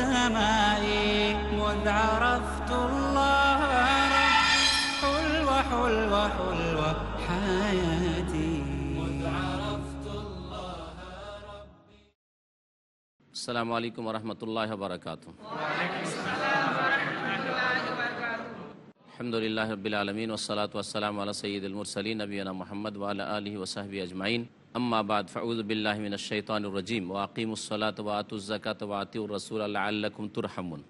السماء مذ عرفت الله رب حلوة حلوة حلوة حياتي. مذ عرفت الله ربي السلام عليكم ورحمة الله وبركاته وعليكم السلام ورحمة الله وبركاته. الحمد لله رب العالمين والصلاة والسلام على سيد المرسلين نبينا محمد وعلى آله وصحبه أجمعين. বাদ ফাউজবিল্লাহমিন রাজিম ওয়াকিমুসলাত ওয়াতুজাকাত ওয়াতিউর রসুল আল্লাহ আল্লাকুম তুরহামুন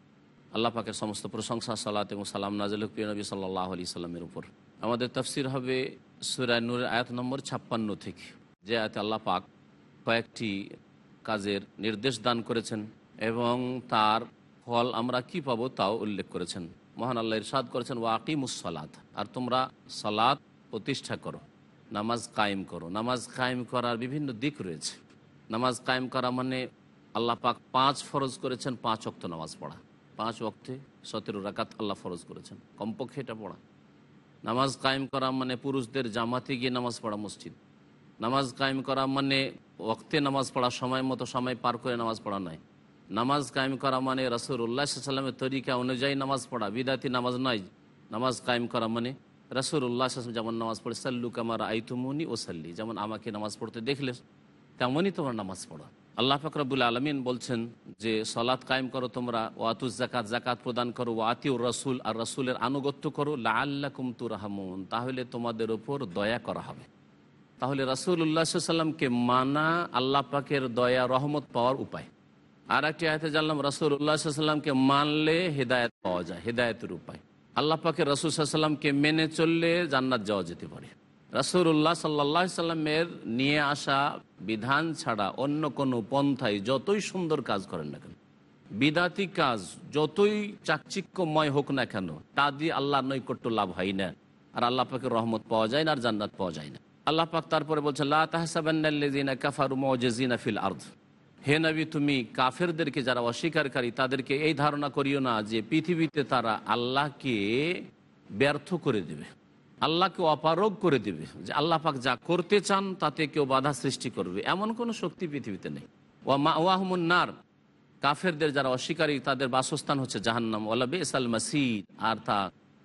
আল্লাহ পাকের সমস্ত প্রশংসা, সালাত এবং সালাম নাজল প্রিয় নবী সাল্লাহ আলি সাল্লামের উপর। আমাদের তফসির হবে সুরায় নূরের আয়াত নম্বর ছাপ্পান্ন থেকে, যে আয়াতে আল্লাহ পাক কয়েকটি কাজের নির্দেশ দান করেছেন এবং তার ফল আমরা কি পাবো তাও উল্লেখ করেছেন। মহান আল্লাহ ইরশাদ করেছেন ওয়াকিমুসলাত আর তোমরা সালাত প্রতিষ্ঠা করো। নামাজ কায়েম করো। নামাজ কায়েম করার বিভিন্ন দিক রয়েছে। নামাজ কায়েম করা মানে আল্লাহ পাক পাঁচ ফরজ করেছেন, পাঁচ অক্ত নামাজ পড়া। পাঁচ অক্তে সতেরো রাকাত আল্লাহ ফরজ করেছেন। কমপক্ষে এটা পড়া। নামাজ কায়েম করা মানে পুরুষদের জামাতে গিয়ে নামাজ পড়া মসজিদ। নামাজ কায়েম করা মানে ওক্তে নামাজ পড়া, সময় মতো সময় পার করে নামাজ পড়া নয়। নামাজ কায়েম করা মানে রসুল উল্লাহ সাল্লামের তরিকা অনুযায়ী নামাজ পড়া। বিদাতি নামাজ নয়। নামাজ কায়েম করা মানে রসুল উল্লাহ যেমন নামাজ পড়ে, সাল্লু কামার আইতুমনি ও সাল্লি যেমন আমাকে নামাজ পড়তে দেখলে, তেমনই তোমরা নামাজ পড়ো। আল্লাহ ফকরাবুল আলমিন বলছেন যে সলাৎ কায়েম করো তোমরা ওয়াতুজ জাকাত জাকাত প্রদান করো ওয়াতিউর রসুল, আর রসুলের আনুগত্য করো লা আল্লাহ কুমতু রাহমুন তাহলে তোমাদের ওপর দয়া করা হবে। তাহলে রাসুল উল্লাহামকে মানা আল্লাহ পাকের দয়া, রহমত পাওয়ার উপায়। আর একটি আয়তে জানলাম রাসুল উল্লাহামকে মানলে হেদায়ত পাওয়া যায়, হেদায়তের উপায়। আল্লাহ রসুল সাল্লামকে মেনে চললে জান্নাত যাওয়া যেতে পারে। রাসুল উল্লাহ সাল্লাহ সাল্লামের নিয়ে আসা বিধান ছাড়া অন্য কোনো পন্থায় যতই সুন্দর কাজ করেন না কেন, বিদাতি কাজ যতই চাকচিক্যময় হোক না কেন, তা দিয়ে আল্লাহর নৈকট্য লাভ হয় না। আর আল্লাহ পাকের রহমত পাওয়া যায় না আর জান্নাত পাওয়া যায় না। আল্লাহ পাক তারপরে বলছে লাহসাবান্না কাফারু মজিনা ফিল আর্ধ হে নবী, তুমি কাফেরদেরকে যারা অস্বীকারী, তাদেরকে এই ধারণা করিও না যে পৃথিবীতে তারা আল্লাহকে ব্যর্থ করে দেবে, আল্লাহকে অপারোগ করে দেবে, যে আল্লাহ পাক যা করতে চান তাতে কেউ বাধা সৃষ্টি করবে। এমন কোনো শক্তি পৃথিবীতে নেই। ওয়া মা নার। কাফেরদের যারা অস্বীকারী, তাদের বাসস্থান হচ্ছে জাহান্নাম। OLA basal মাসিদ। আর তা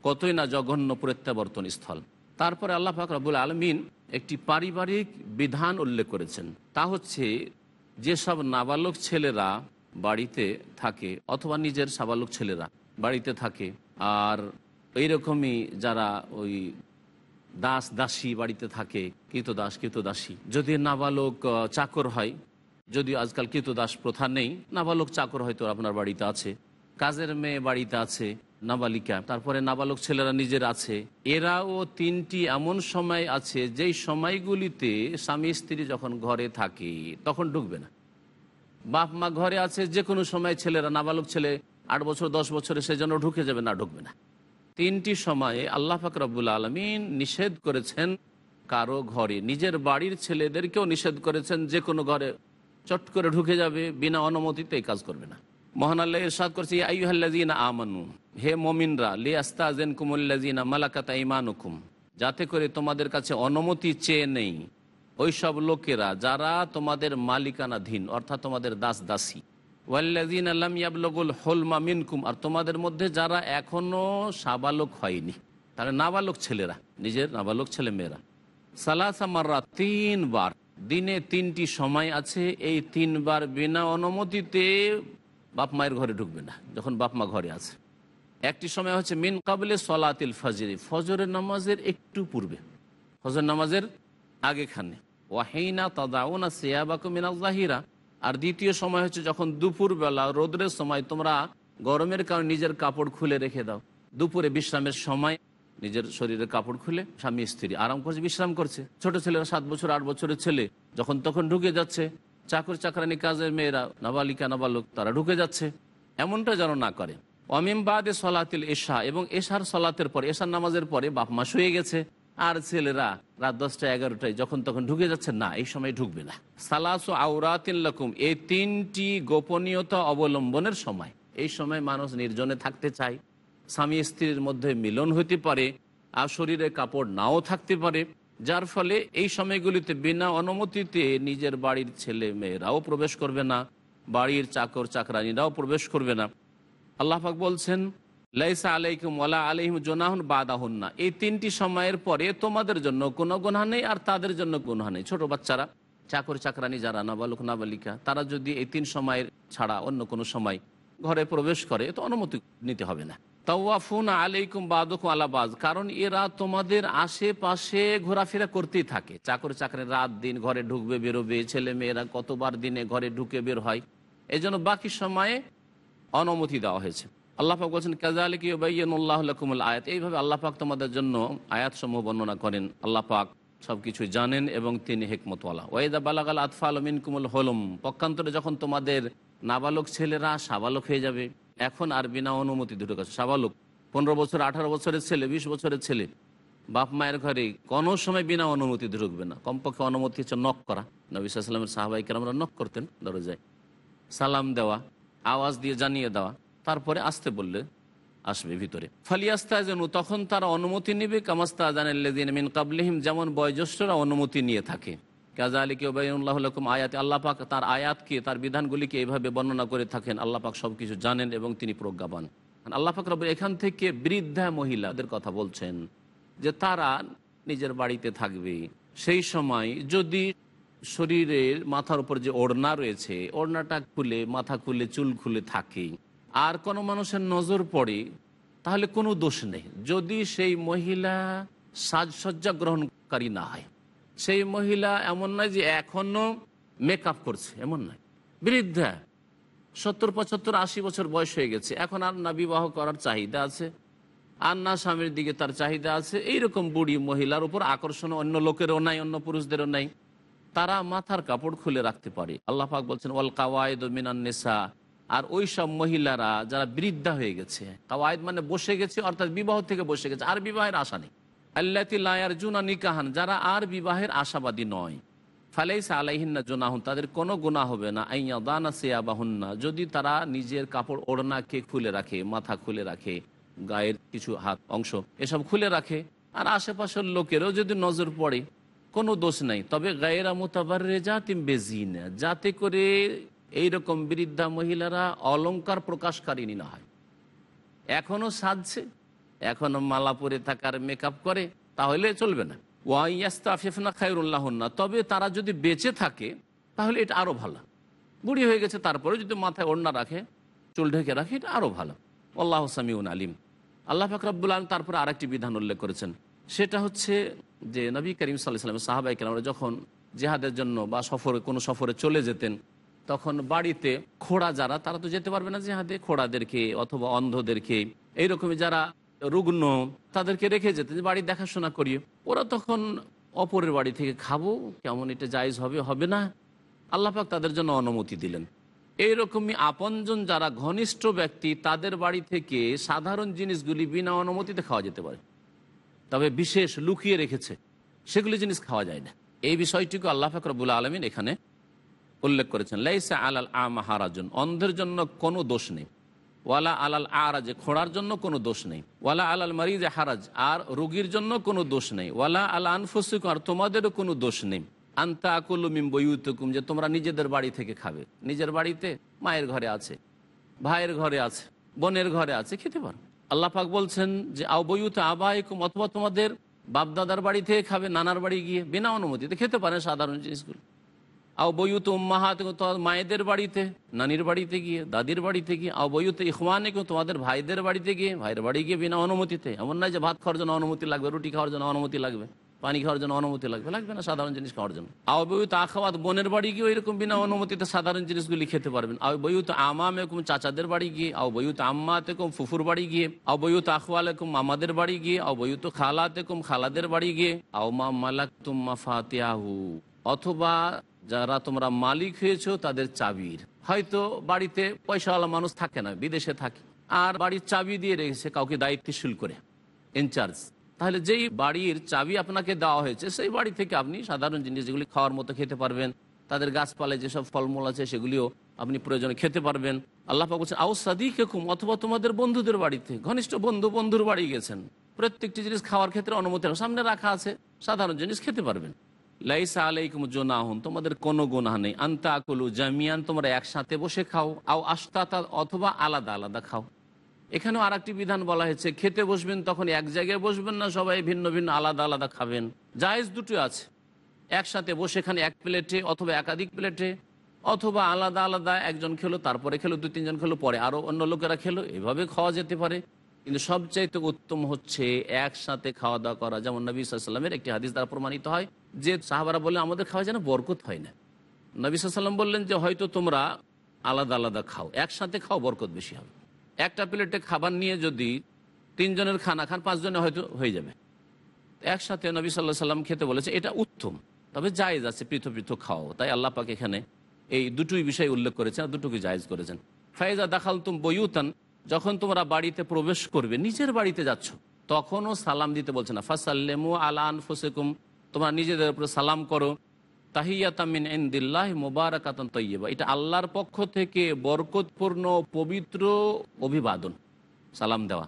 কতই না জঘন্য প্রত্যাবর্তন স্থল। তারপরে আল্লাহ পাক রবুল আলমিন একটি পারিবারিক বিধান উল্লেখ করেছেন। তা হচ্ছে যেসব নাবালক ছেলেরা বাড়িতে থাকে, অথবা নিজের সাবালক ছেলেরা বাড়িতে থাকে, আর এইরকমই যারা ওই দাস দাসী বাড়িতে থাকে কৃতদাস কৃতদাসী যদি নাবালক চাকর হয়, যদি আজকাল কৃতদাস প্রথা নেই, নাবালক চাকর হয়তো আপনার বাড়িতে আছে, কাজের মেয়ে বাড়িতে আছে নাবালিকা, তারপরে নাবালক ছেলেরা নিজের আছে। এরাও তিনটি এমন সময় আছে, যেই সময়গুলিতে স্বামী স্ত্রী যখন ঘরে থাকে, তখন ঢুকবে না। বাপ মা ঘরে আছে যে কোনো সময় ছেলেরা, নাবালক ছেলে আট বছর, দশ বছরে সেজন্য ঢুকে যাবে, না ঢুকবে না। তিনটি সময়ে আল্লাহ ফাকরাবুল আলমিন নিষেধ করেছেন কারও ঘরে। নিজের বাড়ির ছেলেদেরকেও নিষেধ করেছেন যে কোনো ঘরে চট করে ঢুকে যাবে, বিনা অনুমতিতে এই কাজ করবে না। মহান আল্লাহ ইরশাদ করছে আমানু হে মমিনরা লি আস্তাজেন কুমুল্লাজিনা মালাকাতা ইমানুকুম যাতে করে তোমাদের কাছে অনুমতি চেয়ে নেই ওই সব লোকেরা যারা তোমাদের মালিকানাধীন, অর্থাৎ তোমাদের দাস দাসী ওয়াল্লাজিন আল্লাম ইয়াবলগুল হোলমা মিনকুম, আর তোমাদের মধ্যে যারা এখনও সাবালক হয়নি তাহলে নাবালক ছেলেরা, নিজের নাবালক ছেলে মেয়েরা সালাসা তিনবার, দিনে তিনটি সময় আছে, এই তিনবার বিনা অনুমতিতে বাপ মায়ের ঘরে ঢুকবে না, যখন বাপ মা ঘরে আছে। একটি সময় হচ্ছে মিন কাবলে সলাতিল ফজরি, ফজরের নামাজের একটু পূর্বে। ফজর নামাজের আগেখানে। ওয়াহিনা তাদাউনা সিয়াবাকু মিনাল জাহিরা। আর দ্বিতীয় সময় হচ্ছে যখন দুপুরবেলা, রোদ্রের সময় তোমরা গরমের কারণে নিজের কাপড় খুলে রেখে দাও। দুপুরে বিশ্রামের সময় নিজের শরীরের কাপড় খুলে স্বামী স্ত্রী আরাম করছে, বিশ্রাম করছে। ছোট ছেলেরা সাত বছর, আট বছরের ছেলে যখন তখন ঢুকে যাচ্ছে। চাকর চাকরানি কাজের মেয়েরা, নাবালিকা, নাবালক, তারা ঢুকে যাচ্ছে। এমনটা যেন না করে। অমিম বাদে সলাতিল এশা এবং এশার সলাতের পর এশার নামাজের পরে বাপ মা শুয়ে গেছে। আর ছেলেরা রাত দশটা এগারোটায় যখন তখন ঢুকে যাচ্ছে, না, এই সময় ঢুকবে না। সালাসু আউরাতিন লকুম, এই তিনটি গোপনীয়তা অবলম্বনের সময়। এই সময় মানুষ নির্জনে থাকতে চায়। স্বামী স্ত্রীর মধ্যে মিলন হতে পারে, আর শরীরে কাপড় নাও থাকতে পারে। যার ফলে এই সময়গুলিতে বিনা অনুমতিতে নিজের বাড়ির ছেলে মেয়েরাও প্রবেশ করবে না, বাড়ির চাকর চাকরানিরাও প্রবেশ করবে না। আল্লাহ পাক বলছেন, লাইসা আলাইকুম ওয়ালা আলাইহিম জোনাহন বাদাহন না এই তিনটি সময়ের পরে তোমাদের জন্য কোনো গুনাহ নেই আর তাদের জন্য গুনাহ নেই। ছোট বাচ্চারা, চাকর চাকরানি যারা, নাবালক নাবালিকা, তারা যদি এই তিন সময়ের ছাড়া অন্য কোনো সময় ঘরে প্রবেশ করে, তো অনুমতি নিতে হবে না। তাওয়াফুন আলাইকুম বাদকুম আলাবাজ কারণ এরা তোমাদের আশেপাশে ঘোরাফেরা করতেই থাকে। চাকর চাকরি রাত দিন ঘরে ঢুকবে, বেরোবে ছেলে মেয়েরা কতবার দিনে ঘরে ঢুকে বের হয়। এই জন্য বাকি সময়ে অনুমতি দেওয়া হয়েছে। আল্লাহ পাক বলছেন কাজালিক ইউবাইয়ানুল্লাহ লাকুমুল আয়াত। এইভাবে আল্লাহ পাক তোমাদের জন্য আয়াত সমূহ বর্ণনা করেন। আল্লাহ পাক সব কিছু জানেন এবং তিনি হেকমতওয়ালা। ওয়েদা বালাগাল আতফাল মিনকুমুল হলম। পক্ষান্তরে যখন তোমাদের নাবালক ছেলেরা সাবালক হয়ে যাবে, এখন আর বিনা অনুমতি দুটো কাছে সাবালক, পনেরো বছর, আঠারো বছরের ছেলে, বিশ বছরের ছেলে, বাপ মায়ের ঘরে কোনো সময় বিনা অনুমতি ঢুকবে না। কমপক্ষে অনুমতি হচ্ছে নক করা। নবী সাল্লামের সাহাবাইকে আমরা নক করতেন, দরজায়। সালাম দেওয়া আওয়াজ দিয়ে জানিয়ে দেওয়া। তারপরে আসতে বললে, আসবে ভিতরে। ফালিয়াস্তা যেন তখন তারা অনুমতি নেবে কামাস্তা জানাল্লাদিন মিন কাবলিহিম যেমন বয়োজ্যেষ্ঠরা অনুমতি নিয়ে থাকে। কাজা আলী কেউবাইল্লাহম আয়াত, আল্লাহ পাক তার আয়াতকে, তার বিধানগুলিকে এইভাবে বর্ণনা করে থাকেন। আল্লাহ পাক সব কিছু জানেন এবং তিনি প্রজ্ঞাবান। আল্লাহ পাক রব এখান থেকে বৃদ্ধা মহিলাদের কথা বলছেন যে তারা নিজের বাড়িতে থাকবে। সেই সময় যদি শরীরের মাথার উপর যে ওড়না রয়েছে, ওড়নাটা খুলে, মাথা খুলে, চুল খুলে থাকে। আর কোনো মানুষের নজর পড়ে, তাহলে কোনো দোষ নেই। যদি সেই মহিলা সাজসজ্জা গ্রহণকারী না হয়। সেই মহিলা এমন নয় যে এখনও মেকআপ করছে, এমন নয়। বৃদ্ধা, সত্তর, পঁচাত্তর, আশি বছর বয়স হয়ে গেছে। এখন আর না বিবাহ করার চাহিদা আছে, আর না স্বামীর দিকে তার চাহিদা আছে। এইরকম বুড়ি মহিলার উপর আকর্ষণ অন্য লোকেরও নাই, অন্য পুরুষদেরও নাই। তারা মাথার কাপড় খুলে রাখতে পারে। আল্লাহ পাক বলছেন, ওয়াল কাওয়ায়দ মিনান নেশা আর ওই সব মহিলারা যারা বৃদ্ধা হয়ে গেছে কাওয়ায়দ মানে বসে গেছে, অর্থাৎ বিবাহ থেকে বসে গেছে, আর বিবাহের আশা নেই। আল্লাতি লায়ার জুনা নিকাহান, যারা আর বিবাহের আশাবাদী নয়। ফালাইসা আলাইহিন্না জোনাহুন, তাদের কোনো গুণা হবে না। আইয়া দানা সেয়া বাহুন্না যদি তারা নিজের কাপড় ওড়নাকে খুলে রাখে, মাথা খুলে রাখে, গায়ের কিছু হাত, অংশ, এসব খুলে রাখে, আর আশেপাশের লোকেরও যদি নজর পড়ে কোনো দোষ নাই। তবে গায়েরা মোতাবার জাতিম বেজিন, যাতে করে এইরকম বৃদ্ধা মহিলারা অলংকার প্রকাশকারিনী না হয়। এখনও সাজছে, এখনও মালা পরে থাকার মেকআপ করে, তাহলে চলবে না। ওয়াইয়াস্তাফিফনা খায়রুল্লাহন্না তবে তারা যদি বেঁচে থাকে, তাহলে এটা আরও ভালো। বুড়ি হয়ে গেছে তারপরে যদি মাথায় ওড়না রাখে, চুল ঢেকে রাখে, এটা আরও ভালো। আল্লাহ সামিউন আলিম। আল্লাহ ফাকরাবুল আলম তারপরে আরেকটি বিধান উল্লেখ করেছেন। সেটা হচ্ছে যে নবী করিম সাল্লাহ সাল্লাম সাহাবাই কালামরা যখন জেহাদের জন্য বা সফরে, কোনো সফরে চলে যেতেন, তখন বাড়িতে খোড়া যারা, তারা তো যেতে পারবে না জেহাদে, খোড়াদেরকে অথবা অন্ধদেরকে। এইরকমই যারা রুগ্ন, তাদেরকে রেখে যেতে যে বাড়ি দেখাশোনা করিয়ে। ওরা তখন অপরের বাড়ি থেকে, খাব, কেমন এটা জায়জ হবে? হবে না। আল্লাপাক তাদের জন্য অনুমতি দিলেন। এইরকমই আপনজন যারা ঘনিষ্ঠ ব্যক্তি, তাদের বাড়ি থেকে সাধারণ জিনিসগুলি বিনা অনুমতিতে খাওয়া যেতে পারে। তবে বিশেষ লুকিয়ে রেখেছে। সেগুলি জিনিস খাওয়া যায় না। এই বিষয়টিকে আল্লাহ ফাকরবুল আলমিন এখানে উল্লেখ করেছেন, লাইসা আলাল আ মাহারাজন অন্ধের জন্য কোনো দোষ নেই। ওয়ালা আলাল আরাজে, খোঁড়ার জন্য কোনো দোষ নেই। ওয়ালা আলাল মারিজে, হারাজ, আর রোগীর জন্য কোনো দোষ নেই। ওয়ালা আল আনফুসিক আর তোমাদেরও কোনো দোষ নেই। আন্তা আকুলুমিম বইউতুকুম যে তোমরা নিজেদের বাড়ি থেকে খাবে। নিজের বাড়িতে মায়ের ঘরে আছে, ভাইয়ের ঘরে আছে, বোনের ঘরে আছে, খেতে পারো। আল্লাহ পাক বলছেন যে আবয়ুত আবাহিকুম অথবা তোমাদের বাপদাদার বাড়ি থেকে খাবে, নানার বাড়ি গিয়ে, বিনা অনুমতিতে খেতে পারে সাধারণ জিনিসগুলো। আও বইউত উম্মাহাত মায়েদের বাড়িতে, নানির বাড়িতে গিয়ে, দাদির বাড়িতে গিয়ে, আও বইউতে ইখওয়ানে কেউ তোমাদের ভাইদের বাড়িতে গিয়ে, ভাইয়ের বাড়ি গিয়ে বিনা অনুমতিতে। এমন নয় যে ভাত খাওয়ার জন্য অনুমতি লাগবে, রুটি খাওয়ার জন্য অনুমতি লাগবে। পানি খাওয়ার জন্য অনুমতি লাগবে। লাগবে না, সাধারণ জিনিস খাওয়ার জন্য। আও আখাওয়াত বোনের বাড়ি গিয়ে এরকম বিনা অনুমতিতে সাধারণ জিনিসগুলি খেতে পারবেন। আও বইউ তো আমাম এরকম চাচাদের বাড়ি গিয়ে আও বইউ তো তেকম ফুফুর বাড়ি গিয়ে আও বইউ তো আখওয়াল এরকম মামাদের বাড়ি গিয়ে আও বইউ তো তেকম খালাদের বাড়ি গিয়ে আও মা মালাক তুম্মা ফাতিয়াহু অথবা যারা তোমরা মালিক হয়েছো তাদের চাবির। হয়তো বাড়িতে পয়সাওয়ালা মানুষ থাকে না, বিদেশে থাকে। আর বাড়ির চাবি দিয়ে রেখেছে, কাউকে দায়িত্বশীল করে ইনচার্জ তাহলে যেই বাড়ির চাবি আপনাকে দেওয়া হয়েছে, সেই বাড়ি থেকে আপনি সাধারণ জিনিস যেগুলি খাওয়ার মতো খেতে পারবেন, তাদের গাছপালায় যেসব ফলমূল আছে সেগুলিও আপনি প্রয়োজনে খেতে পারবেন। আল্লাহ বলছেন আউ সাদিক হুকুম অথবা তোমাদের বন্ধুদের বাড়িতে, ঘনিষ্ঠ বন্ধু, বন্ধুর বাড়ি গেছেন। প্রত্যেকটি জিনিস খাওয়ার ক্ষেত্রে অনুমতি সামনে রাখা আছে, সাধারণ জিনিস খেতে পারবেন। লাইসা আলাইকুম জোনাহুন, তোমাদের কোনো গুনাহ নেই। আন্তা আকুলু জামিয়ান, তোমরা একসাথে বসে খাও। আও আস্তাতা অথবা আলাদা আলাদা খাও। এখানেও আর বিধান বলা হয়েছে, খেতে বসবেন তখন এক জায়গায় বসবেন না, সবাই ভিন্ন ভিন্ন আলাদা আলাদা খাবেন। জায়েজ দুটো আছে। একসাথে বসে এখানে এক প্লেটে অথবা একাধিক প্লেটে, অথবা আলাদা আলাদা একজন খেলো, তারপরে খেলো দু তিনজন খেলো, পরে আরও অন্য লোকেরা খেলো, এভাবে খাওয়া যেতে পারে। কিন্তু সবচাইতে উত্তম হচ্ছে একসাথে খাওয়া দাওয়া করা, যেমন নবী সাল্লামের একটি হাদিস দ্বারা প্রমাণিত হয় যে সাহাবারা বললেন, আমাদের খাওয়া যেন বরকত হয় না। নবী সাল্লাম বললেন যে, হয়তো তোমরা আলাদা আলাদা খাও, একসাথে খাও, বরকত বেশি হবে। একটা প্লেটে খাবার নিয়ে যদি তিনজনের খানা খান, পাঁচজনে হয়তো হয়ে যাবে। একসাথে নবী সাল্লাহ সাল্লাম খেতে বলেছে, এটা উত্তম। তবে জায়েজ আছে, পৃথক পৃথক খাও তাই আল্লাহ পাক এখানে এই দুটোই বিষয় উল্লেখ করেছেন আর দুটোকে জায়েজ করেছেন। ফাইজা দাখাল তুম বইউতান যখন তোমরা বাড়িতে প্রবেশ করবে, নিজের বাড়িতে যাচ্ছ, তখনও সালাম দিতে বলছে না। ফাসাল্লেমু আলান ফুসেকুম তোমরা নিজেদের উপরে সালাম করো। তাহিয়াতামিন ইন্দিল্লাহ মোবারকাতন তৈবা এটা আল্লাহর পক্ষ থেকে বরকতপূর্ণ পবিত্র অভিবাদন সালাম দেওয়া।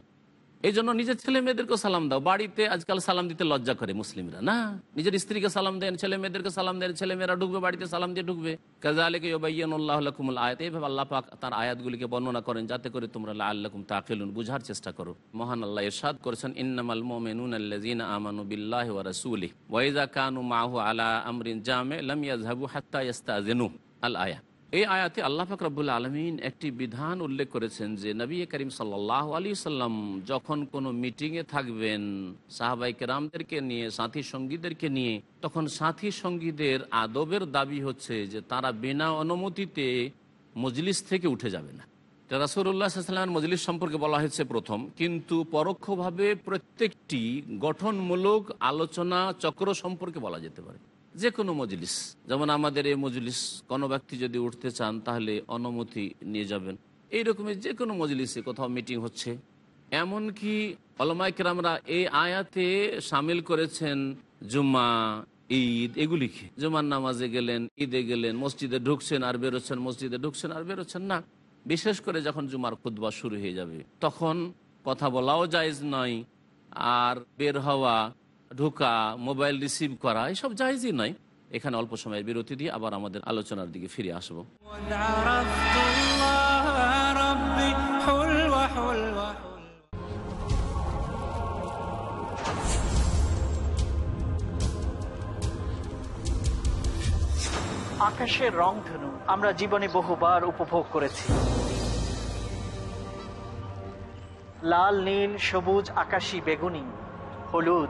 এই জন্য নিজের ছেলে মেয়েদেরকে সালাম দাও। বাড়িতে আজকাল সালাম দিতে লজ্জা করে মুসলিমরা, না? নিজের স্ত্রীকে সালাম দেন, ছেলে মেয়েদেরকে সালাম দেন, ছেলে মেয়েরা ঢুকবে, বাড়িতে সালাম দিয়ে ঢুকবে। কাজা আলীকে ইবাইয়ানুল্লাহকুমুল আয়াত। এইভাবে আল্লাহ পাক তার আয়াতগুলিকে বর্ণনা করেন যাতে করে তোমরা আল্লাহকুম তাকিলুন বুঝার চেষ্টা করো। মহান আল্লাহ ইরশাদ করেছেন, ইন্নামাল মুমিনুন আল্লাযিনা আমানু বিল্লাহি ওয়া রাসূলিহি। ওয়া ইযা কানু মাহু আলা আমরিন জামে লাম ইয়াযহাবু হাত্তা ইস্তাযিনু আল আয়া এই আয়াতে আল্লাহ ফাকরাবুল আলমিন একটি বিধান উল্লেখ করেছেন যে নবী করিম সাল্লাহ আলী সাল্লাম যখন কোনো মিটিংয়ে থাকবেন সাহাবাই কেরামদেরকে নিয়ে, সাথী সঙ্গীদেরকে নিয়ে, তখন সাথী সঙ্গীদের আদবের দাবি হচ্ছে যে তারা বিনা অনুমতিতে মজলিস থেকে উঠে যাবে না। রাসুল্লাহ সাল্লামের মজলিস সম্পর্কে বলা হয়েছে প্রথম। কিন্তু পরোক্ষভাবে প্রত্যেকটি গঠনমূলক আলোচনা চক্র সম্পর্কে বলা যেতে পারে। যে কোনো মজলিস। যেমন আমাদের এই মজলিস, কোনো ব্যক্তি যদি উঠতে চান, তাহলে অনুমতি নিয়ে যাবেন। এই রকমের যে কোনো মজলিসে কোথাও মিটিং হচ্ছে। এমনকি অলমাইকরামরা এই আয়াতে সামিল করেছেন, জুম্মা, ঈদ এগুলিকে জুমার নামাজে গেলেন, ঈদে গেলেন, মসজিদে ঢুকছেন আর বেরোচ্ছেন, মসজিদে ঢুকছেন আর বেরোচ্ছেন না। বিশেষ করে যখন জুমার খুদ্া শুরু হয়ে যাবে, তখন কথা বলাও জায়জ নয়, আর বের হওয়া ঢোকা, মোবাইল রিসিভ করা, এসব জাহেজই নয় এখানে অল্প সময়ের বিরতি দিয়ে আবার আমাদের আলোচনার দিকে ফিরে আসব। আকাশের রং ধনু, আমরা জীবনে বহুবার উপভোগ করেছি। লাল, নীল, সবুজ, আকাশী, বেগুনি, হলুদ।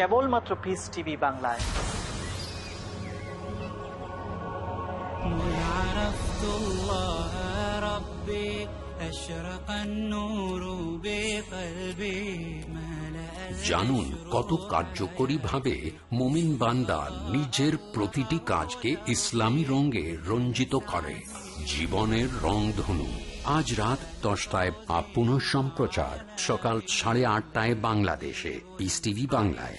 কেবলমাত্র পিস টিভি বাংলায়। জানুন কত কার্যকরী ভাবে মোমিন বান্দা নিজের প্রতিটি কাজকে ইসলামী রঙে রঞ্জিত করে। জীবনের রং ধনু। আজ রাত দশটায় আপন সম্প্রচার। সকাল সাড়ে আটটায় বাংলাদেশে। পিস টিভি বাংলায়।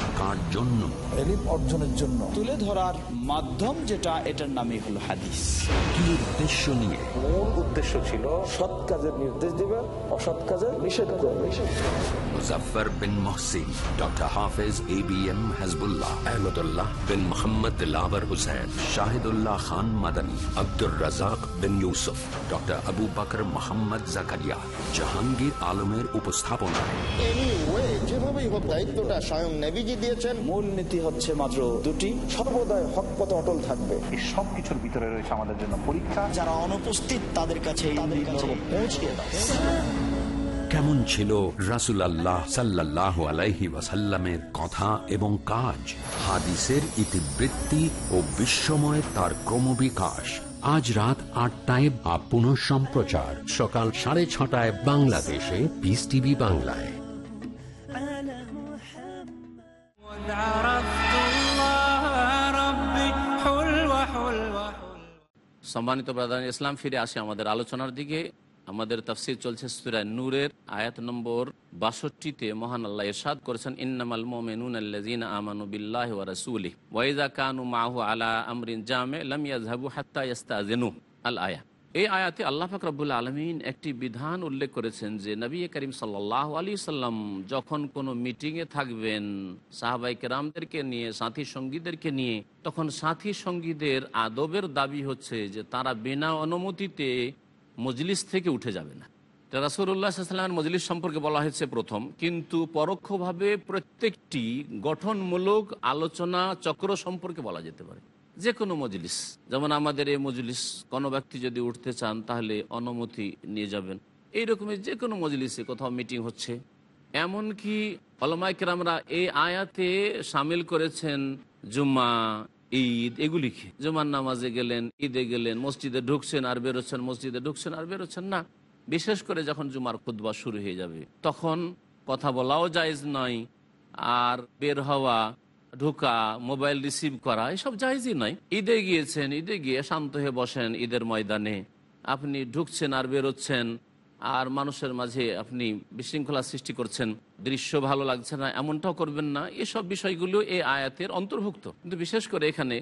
কার জন্য। এলিম অর্জনের জন্য। তুলে ধরার মাধ্যম যেটা এটার নামই হলো হাদিস। কি উদ্দেশ্য নিয়ে? মূল উদ্দেশ্য ছিল সৎ কাজের নির্দেশ দিবে অসৎ কাজের নিষেধ করবে। Muzaffar bin Mohsin doctor Hafez A B M Hasbullah Ahmadullah bin Mohammad lover Hussain Shahidullah Khan Madani Abdur Razzak bin Yusuf doctor Abu Bakar Mohammad Zakaria Jahangir আলমের উপস্থাপনায়। Anyway, যেভাবেই হোক দায়িত্বটা স্বয়ং নেভিজি দিয়েছেন। মূল নীতি হচ্ছে মাত্র দুটি সর্বদাই হক পথে অটল থাকবে। এই সব কিছুর ভিতরে রয়েছে আমাদের জন্য পরীক্ষা। যারা অনুপস্থিত তাদের কাছে পৌঁছিয়ে দাও। কেমন ছিল রাসুল আল্লাহ সাল্লাহ আলাইহি ওয়াসাল্লামের কথা এবং কাজ? হাদিসের ইতিবৃত্তি ও বিশ্বময় তার ক্রমবিকাশ। আজ রাত আটটায় বা পুনঃ সম্প্রচার সকাল সাড়ে ছটায় বাংলাদেশে পিস টিভি বাংলায়। সম্মানিত ব্রাদান ইসলাম ফিরে আসে আমাদের আলোচনার দিকে। আমাদের তাফসির চলছে সুরায় নূরের আয়াত নম্বর বাষট্টিতে। মহান আল্লাহ ইরশাদ করেছেন, ইন্নামাল মোমেনুন আল্লাযীনা আমানু বিল্লাহ ওয়া রাসূলি ওয়া ইযা কানু মাহু আলা আমরিন জামে লাম ইয়াযহাবু হাত্তা ইস্তাযিনু আল আয়া এই আয়াতে আল্লাহ পাক রব্বুল আলমিন একটি বিধান উল্লেখ করেছেন যে, নবী করিম সাল্লাহ আলী সাল্লাম যখন কোনো মিটিংয়ে থাকবেন সাহাবাই কেরামদেরকে নিয়ে, সাথী সঙ্গীদেরকে নিয়ে, তখন সাথী সঙ্গীদের আদবের দাবি হচ্ছে যে, তারা বিনা অনুমতিতে মজলিস থেকে উঠে যাবে না। রাসুল্লাহ সাল্লামের মজলিস সম্পর্কে বলা হয়েছে প্রথম। কিন্তু পরোক্ষভাবে প্রত্যেকটি গঠনমূলক আলোচনা চক্র সম্পর্কে বলা যেতে পারে। যে কোনো মজলিস। যেমন আমাদের এই মজলিস, কোনো ব্যক্তি যদি উঠতে চান, তাহলে অনুমতি নিয়ে যাবেন। এইরকমই যে কোনো মজলিসে কোথাও মিটিং হচ্ছে। এমনকি অলমাইকেরামরা এই আয়াতে সামিল করেছেন জুম্মা, ঈদ এগুলিকে জুমার নামাজে গেলেন, ঈদে গেলেন, মসজিদে ঢুকছেন আর বেরোচ্ছেন, মসজিদে ঢুকছেন আর বেরোচ্ছেন না। বিশেষ করে যখন জুমার খুদবা শুরু হয়ে যাবে, তখন কথা বলাও জায়েজ নয়, আর বের হওয়া ঢোকা মোবাইল রিসিভ করা, এসব জায়জই নয়। ঈদে গিয়েছেন, ঈদে গিয়ে শান্ত হয়ে বসেন ঈদের ময়দানে। আপনি ঢুকছেন আর বেরোচ্ছেন, আর মানুষের মাঝে আপনি বিশৃঙ্খলা সৃষ্টি করছেন। দৃশ্য ভালো লাগছে না, এমনটাও করবেন না। এসব বিষয়গুলো এই আয়াতের অন্তর্ভুক্ত। কিন্তু বিশেষ করে এখানে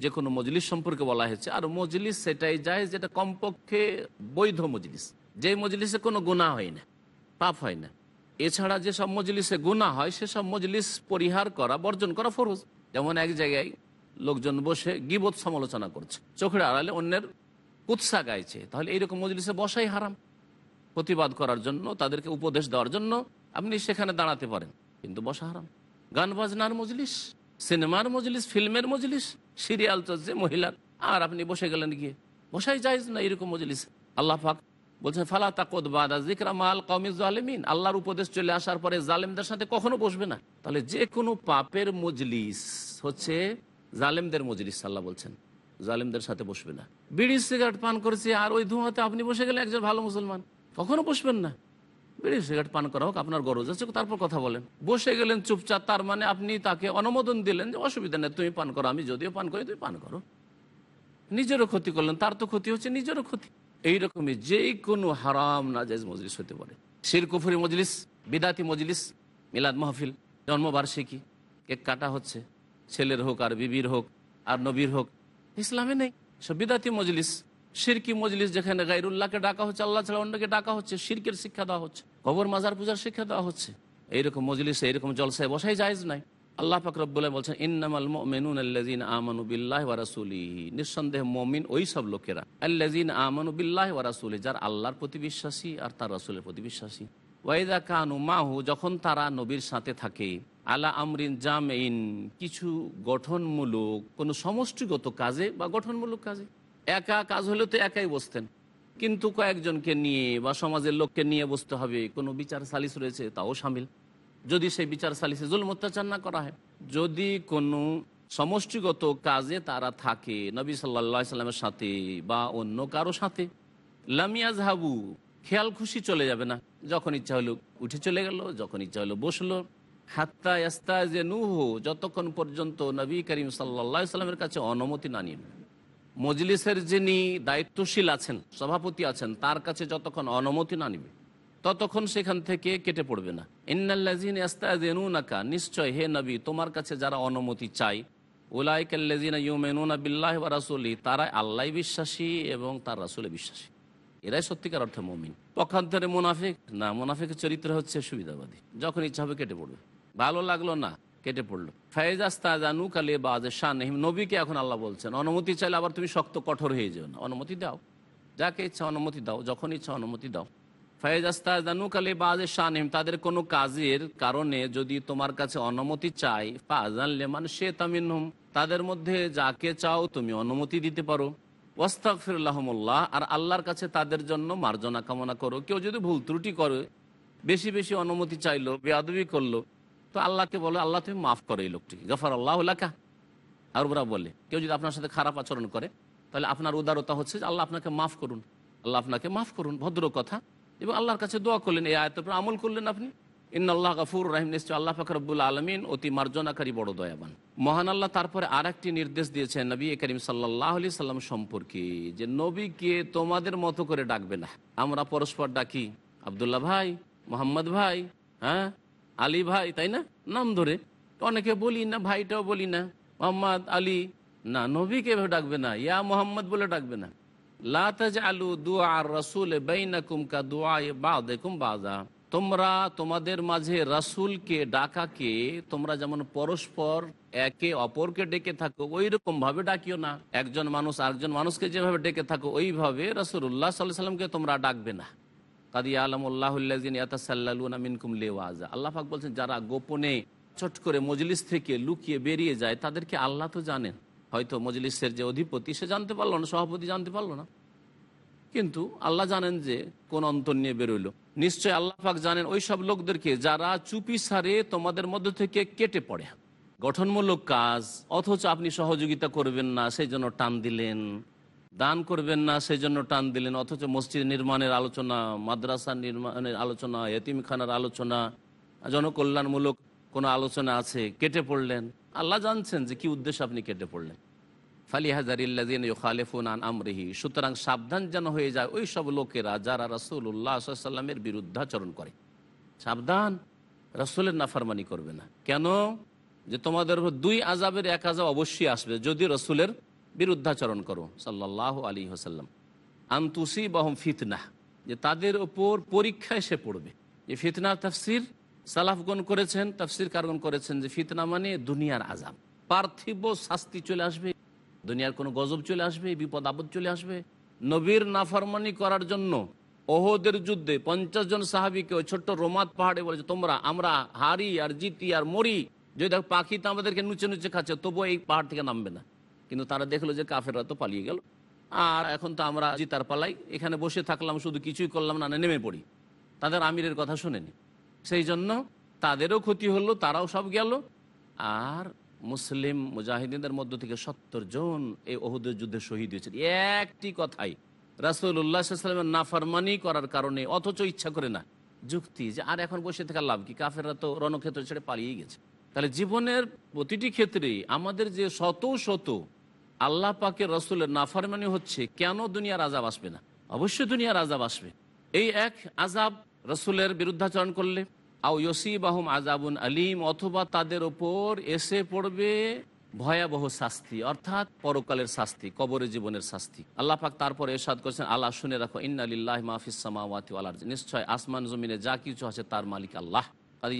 যে কোনো মজলিস সম্পর্কে বলা হয়েছে, আর মজলিস সেটাই যায় যেটা কমপক্ষে বৈধ মজলিস। যে মজলিসে কোনো গুণা হয় না, পাপ হয় না। এছাড়া যেসব মজলিসে গুণা হয় সেসব মজলিস পরিহার করা, বর্জন করা ফরজ। যেমন এক জায়গায় লোকজন বসে গিবত সমালোচনা করছে, চোখের আড়ালে অন্যের কুৎসা গাইছে। তাহলে এইরকম মজলিসে বসাই হারাম। প্রতিবাদ করার জন্য, তাদেরকে উপদেশ দেওয়ার জন্য আপনি সেখানে দাঁড়াতে পারেন। কিন্তু বসা হারাম। গান বাজনার মজলিস, সিনেমার মজলিস, ফিল্মের মজলিস, সিরিয়াল চলছে মহিলার, আর আপনি বসে গেলেন গিয়ে। বসাই যায় না এরকম মজলিস। আল্লাহ পাক বলছেন, ফালা তাকদ বাদা জিকরা মাল কমি জালেমিন। আল্লাহর উপদেশ চলে আসার পরে জালেমদের সাথে কখনো বসবে না। তাহলে যে কোনো পাপের মজলিস হচ্ছে জালেমদের মজলিস, আল্লাহ বলছেন। জালেমদের সাথে বসবে না। বিড়ি সিগারেট পান করেছে, আর ওই ধোঁয়াতে আপনি বসে গেলে একজন ভালো মুসলমান। কখনো বসবেন না। বিড়ি সিগারেট পান করা হোক, আপনার গরজ আছে, তারপর কথা বলেন। বসে গেলেন চুপচাপ, তার মানে আপনি তাকে অনুমোদন দিলেন যে অসুবিধা নেই, তুমি পান করো, আমি যদিও পান করি, তুমি পান করো। নিজেরও ক্ষতি করলেন, তার তো ক্ষতি হচ্ছে নিজেরও ক্ষতি। এইরকমই যে কোনো হারাম নাজাইজ মজলিস হতে পারে। শির কুফুরি মজলিস, বিদাতি মজলিস, মিলাদ মাহফিল, জন্মবার্ষিকী, কেক কাটা হচ্ছে, ছেলের হোক আর বিবির হোক আর নবীর হোক, ইসলামে নেই। সব বিদাতি মজলিস, সিরকি মজলিস যেখানে গাইরুল্লাহকে ডাকা হচ্ছে, আল্লাহ ছাড়া অন্যকে ডাকা হচ্ছে সিরকের শিক্ষা দেওয়া হচ্ছে, কবর মাজার পূজার শিক্ষা দেওয়া হচ্ছে। এইরকম মজলিসে, এইরকম জলসায় বসাই জায়েজ নাই। আল্লাহ ফাকরবুল্লাহ বলছেন, ইন্নামাল মেনুন আল্লাজিন আমানু বিল্লাহ ওয়ারাসুলি নিঃসন্দেহ মমিন ওই সব লোকেরা আল্লাজিন আমানু বিল্লাহ ওয়ারাসুলি যার আল্লাহর প্রতি বিশ্বাসী আর তার রাসুলের প্রতি বিশ্বাসী। ওয়াইদা কানু মাহু, যখন তারা নবীর সাথে থাকে, আলা আমরিন জামেইন কিছু গঠনমূলক, কোনো সমষ্টিগত কাজে বা গঠনমূলক কাজে। একা কাজ হলে তো একাই বসতেন। কিন্তু কয়েকজনকে নিয়ে বা সমাজের লোককে নিয়ে বসতে হবে, কোনো বিচার সালিস রয়েছে, তাও সামিল। যদি সেই বিচার সালিসে জুল অত্যাচার না করা হয়। যদি কোনো সমষ্টিগত কাজে তারা থাকে, নবী সাল্লা সাল্লামের সাথে বা অন্য কারও সাথে। লামিয়াজ হাবু খেয়াল খুশি চলে যাবে না। যখন ইচ্ছা হলো উঠে চলে গেল, যখন ইচ্ছা হলো বসল। হাত্তা ইয়াস্তা যে নুহ যতক্ষণ পর্যন্ত নবী করিম সাল্লা সাল্লামের কাছে অনুমতি না নিয়ে মজলিসের যিনি দায়িত্বশীল আছেন, সভাপতি আছেন, তার কাছে যতক্ষণ অনুমতি না নিবে ততক্ষণ সেখান থেকে কেটে পড়বে না। ইন্নাল্লাজিন নাকা নিশ্চয় হে নবী, তোমার কাছে যারা অনুমতি চাই উলাইকাল্লাজিনা ইউমেনুনা বিল্লাহ বা রাসুলি তারা আল্লাহ বিশ্বাসী এবং তার রাসুলে বিশ্বাসী। এরাই সত্যিকার অর্থে মমিন। পক্ষান্তরে মুনাফিক? না, মুনাফিকের চরিত্র হচ্ছে সুবিধাবাদী। যখন ইচ্ছা হবে কেটে পড়বে। ভালো লাগল না, কেটে পড়ল। ফায়েজাস্তাজানু কালে বাজ শাহ নেহিম নবীকে এখন আল্লাহ বলছেন, অনুমতি চাইলে আবার তুমি শক্ত কঠোর হয়ে যাও না। অনুমতি দাও। যাকে ইচ্ছা অনুমতি দাও, যখন ইচ্ছা অনুমতি দাও। ফায়েজাস্তাজানু কালে বাজ শাহ নেহিম তাদের কোনো কাজের কারণে যদি তোমার কাছে অনুমতি চাই ফাজান সে তামিনহুম তাদের মধ্যে যাকে চাও তুমি অনুমতি দিতে পারো। ওয়াস্তাকফিরুল্লাহমুল্লাহ আর আল্লাহর কাছে তাদের জন্য মার্জনা কামনা করো। কেউ যদি ভুল ত্রুটি করে, বেশি বেশি অনুমতি চাইলো, বেয়াদবি করল, তো আল্লাহকে বলো, আল্লাহ, তুমি মাফ করো এই লোকটিকে। গফার আল্লাহ কা আর ওরা বলে, কেউ যদি আপনার সাথে খারাপ আচরণ করে, তাহলে আপনার উদারতা হচ্ছে যে আল্লাহ আপনাকে মাফ করুন। আল্লাহ আপনাকে মাফ করুন, ভদ্র কথা। এবং আল্লাহর কাছে দোয়া করলেন, এই আয়তের আমল করলেন আপনি? ইন আল্লাহ গফুর রাহিম, নিশ্চয় আল্লাহ ফকরবুল আলমিন অতি মার্জনাকারী, বড় দয়াবান। মহান আল্লাহ তারপরে আর একটি নির্দেশ দিয়েছেন নবী করিম সাল্লাহ আলি সাল্লাম সম্পর্কে, যে নবীকে তোমাদের মতো করে ডাকবে না। আমরা পরস্পর ডাকি, আবদুল্লাহ ভাই, মোহাম্মদ ভাই হ্যাঁ? আলী ভাই, তাই না? নাম ধরে। অনেকে বলি না, ভাইটাও বলি না, মোহাম্মদ আলী। না, নবীকে ডাকবে না, ইয়া মোহাম্মদ বলে ডাকবে না। লাতাজ আলু দুয়া দুয়া বা দেখুম তোমরা তোমাদের মাঝে রাসুলকে ডাকাকে তোমরা যেমন পরস্পর একে অপরকে ডেকে থাকো ওই রকম ভাবে ডাকিও না। একজন মানুষ আরেকজন মানুষকে যেভাবে ডেকে থাকো, ওইভাবে রসুল্লাহ সাল্লাহ সাল্লামকে তোমরা ডাকবে না। ইয়াতাসাল্লালুনা মিনকুম লেওয়াজা। বলছেন, যারা গোপনে চট করে মজলিস থেকে লুকিয়ে বেরিয়ে যায়, তাদেরকে আল্লাহ তো জানেন। হয়তো মজলিসের যে অধিপতি, সে জানতে পারল না, সভাপতি জানতে পারল না। কিন্তু আল্লাহ জানেন যে কোন অন্তর নিয়ে বেরোইলো। নিশ্চয় আল্লাহ পাক জানেন ওই সব লোকদেরকে যারা চুপি সারে তোমাদের মধ্য থেকে কেটে পড়ে। গঠনমূলক কাজ, অথচ আপনি সহযোগিতা করবেন না সেই জন্য টান দিলেন। দান করবেন না সেই জন্য টান দিলেন। অথচ মসজিদ নির্মাণের আলোচনা, মাদ্রাসা নির্মাণের আলোচনা, এতিমখানার আলোচনা, জনকল্যাণমূলক কোনো আলোচনা আছে, কেটে পড়লেন। আল্লাহ জানছেন যে কি উদ্দেশ্যে আপনি কেটে পড়লেন। ফালি হাজারিল্লাদিন খালেফুন আন আমরিহি, সুতরাং সাবধান যেন হয়ে যায় ওই সব লোকেরা যারা রাসুল্লাহ সাল্লামের বিরুদ্ধাচরণ করে। সাবধান, রসুলের নাফারমানি করবে না। কেন? যে তোমাদের দুই আজাবের এক আজাব অবশ্যই আসবে যদি রসুলের বিরুদ্ধাচরণ করো সাল্লাহ আলী হাসাল্লাম আন্তুসি বাহম ফিতনা যে তাদের ওপর পরীক্ষা এসে পড়বে। যে ফিতনা তাফসির সালাফগণ করেছেন, তাফসির কারগণ করেছেন যে ফিতনা মানে দুনিয়ার আজাব পার্থিব শাস্তি চলে আসবে। দুনিয়ার কোনো গজব চলে আসবে, বিপদ আপদ চলে আসবে। নবীর নাফরমানি করার জন্য ওহদের যুদ্ধে পঞ্চাশ জন সাহাবিকে ওই ছোট্ট রোমাত পাহাড়ে বলেছে তোমরা, আমরা হারি আর জিতি আর মরি। যদি দেখো পাখি তো আমাদেরকে নুচে নুচে খাচ্ছে, তবুও এই পাহাড় থেকে নামবে না। কিন্তু তারা দেখল যে কাফেররা তো পালিয়ে গেল। আর এখন তো আমরা জিতার পালাই। এখানে বসে থাকলাম, শুধু কিছুই করলাম না, নেমে পড়ি। তাদের আমিরের কথা শোনেনি। সেই জন্য তাদেরও ক্ষতি হলো, তারাও সব গেল। আর মুসলিম মুজাহিদিনদের মধ্য থেকে সত্তর জন এই অহুদের যুদ্ধে শহীদ হয়েছেন। একটি কথাই রাসুল্লাহামের নাফারমানি করার কারণে অথচ ইচ্ছা করে না, যুক্তি যে আর এখন বসে থাকার লাভ কি? কাফেররা তো রণক্ষেত্র ছেড়ে পালিয়ে গেছে। তাহলে জীবনের প্রতিটি ক্ষেত্রে আমাদের যে শত শত আল্লাহ পাকে রসুলের নাফারমানি হচ্ছে, কেন দুনিয়ার আজাব আসবে না? অবশ্যই দুনিয়ার আজাব আসবে। এই এক আজাব রসুলের বিরুদ্ধাচরণ করলে আও ইসিবাহম আজাবুন আলিম, অথবা তাদের ওপর এসে পড়বে ভয়াবহ শাস্তি, অর্থাৎ পরকালের শাস্তি, কবরের জীবনের শাস্তি। আল্লাহ পাক তারপরে এরশাদ করেছেন, আল্লাহ শুনে রাখো ইন্নালিল্লাহ মাহফিস সামাওয়াতি আলার নিশ্চয় আসমান, জমিনে যা কিছু আছে তার মালিক আল্লাহ।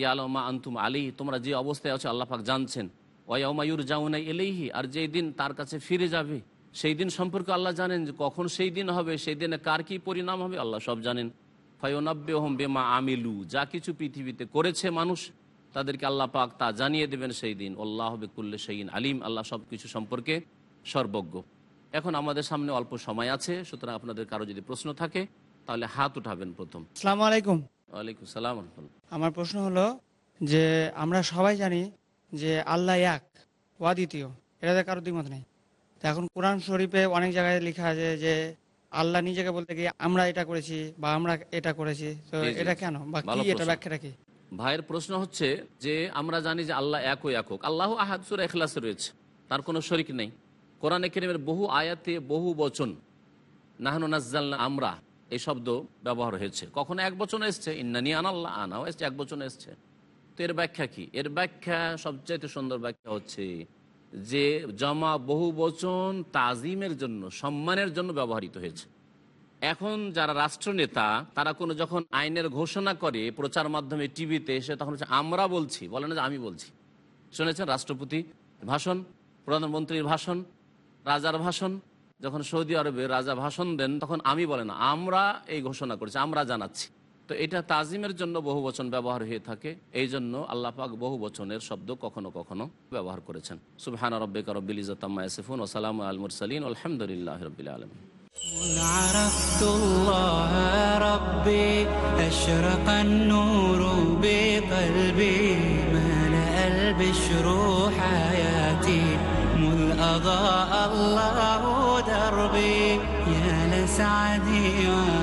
ইয়ালমা আন্তুম আলী তোমরা যে অবস্থায় আছো আল্লাহ পাক জানছেন। ওয়াউমায়ুর জাউনা এলেহি আর যেই দিন তার কাছে ফিরে যাবে, সেই দিন সম্পর্কে আল্লাহ জানেন যে কখন সেই দিন হবে, সেই দিনে কার কি পরিণাম হবে, আল্লাহ সব জানেন। ফয়োনব্বে হোম বেমা আমিলু। যা কিছু পৃথিবীতে করেছে মানুষ তাদেরকে আল্লাহ পাক তা জানিয়ে দেবেন সেই দিন। আল্লাহ বেকুল্লে সেইন আলিম আল্লাহ সব কিছু সম্পর্কে সর্বজ্ঞ। এখন আমাদের সামনে অল্প সময় আছে সুতরাং আপনাদের কারও যদি প্রশ্ন থাকে তাহলে হাত উঠাবেন প্রথম। সালাম আলাইকুম। ওয়ালাইকুম সালাম আমার প্রশ্ন হলো যে আমরা সবাই জানি যে আল্লাহ এক ওয়াদ্বিতীয় এটাতে কারও দ্বিমত নেই। তো এখন কোরআন শরীফে অনেক জায়গায় লেখা আছে যে আল্লাহ নিজেকে বলতে গিয়ে আমরা এটা করেছি বা আমরা এটা করেছি। তো। এটা কেন? বা কি এটা। ব্যাখ্যাটা কি? ভাইয়ের প্রশ্ন হচ্ছে যে আমরা জানি যে আল্লাহ একই একক। আল্লাহ আহাদ সুরা এখলাসে রয়েছে। তার কোনো শরিক নেই। কোরআনে কেরিমের বহু আয়াতে বহু বচন। নাহনু নাজ্জালনা আমরা। এই শব্দ ব্যবহার হয়েছে। কখনো এক বচন এসছে ইন্নানি আনাল্লাহ আনাও এসছে এক বচন এসছে। তো এর ব্যাখ্যা কি? এর ব্যাখ্যা সবচাইতে সুন্দর ব্যাখ্যা হচ্ছে যে জমা বহু বচন তাজিমের জন্য, সম্মানের জন্য ব্যবহৃত হয়েছে। এখন যারা রাষ্ট্রনেতা, তারা কোনো যখন আইনের ঘোষণা করে প্রচার মাধ্যমে টিভিতে এসে তখন হচ্ছে, আমরা বলছি। বলে না যে, আমি বলছি। শুনেছেন রাষ্ট্রপতি ভাষণ, প্রধানমন্ত্রীর ভাষণ, রাজার ভাষণ? যখন সৌদি আরবে রাজা ভাষণ দেন, তখন আমি বলে না, আমরা এই ঘোষণা করছি, আমরা জানাচ্ছি। তো এটা তাজিমের জন্য বহু বচন ব্যবহার হয়ে থাকে এই জন্য আল্লাহ পাক বহু বচনের শব্দ কখনো কখনো ব্যবহার করেছেন সুবহান রব্বিকা রব্বিল ইজ্জাতাম্মা ইয়াসিফুন ওয়া সালামু আল মুরসালিন আলহামদুলিল্লাহি রাব্বিল আলামিন مذ عرفت الله ربي أشرق النور بقلبي ملأ البشر حياتي مذ أضاء الله دربي يا لسعدي وهنائي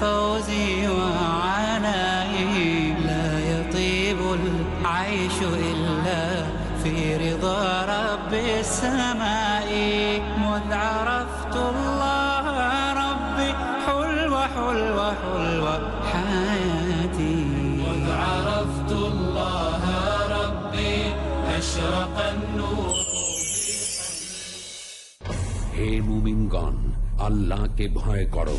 يا لفوزي وعنائي لا يطيب العيش إلا في رضا رب السماء مذ عرفت الله ربي حلو حلو حلو حياتي مذ عرفت الله ربي أشرق النور হে মুমিনগণ আল্লাহকে ভয় করো